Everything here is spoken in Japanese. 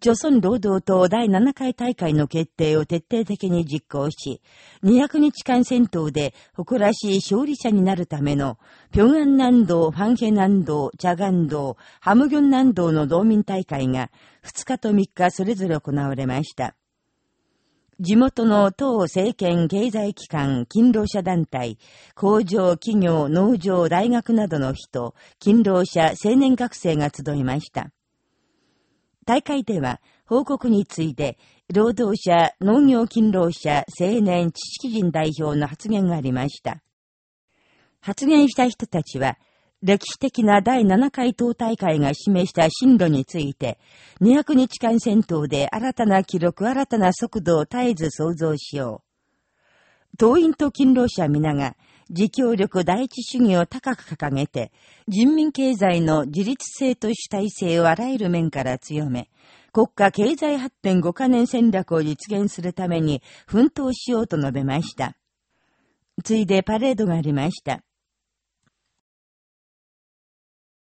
朝鮮労働党第7回大会の決定を徹底的に実行し、200日間戦闘で誇らしい勝利者になるための、平安南道、ファンヘ南道、チャガン道、ハムギョン南道の道民大会が2日と3日それぞれ行われました。地元の党政権経済機関、勤労者団体、工場、企業、農場、大学などの人、勤労者、青年学生が集いました。大会では、報告に次いで、労働者、農業勤労者、青年、知識人代表の発言がありました。発言した人たちは、歴史的な第7回党大会が示した進路について、200日間戦闘で新たな記録、新たな速度を絶えず創造しよう。党員と勤労者皆が、自協力第一主義を高く掲げて、人民経済の自立性と主体性をあらゆる面から強め、国家経済発展5カ年戦略を実現するために奮闘しようと述べました。ついでパレードがありました。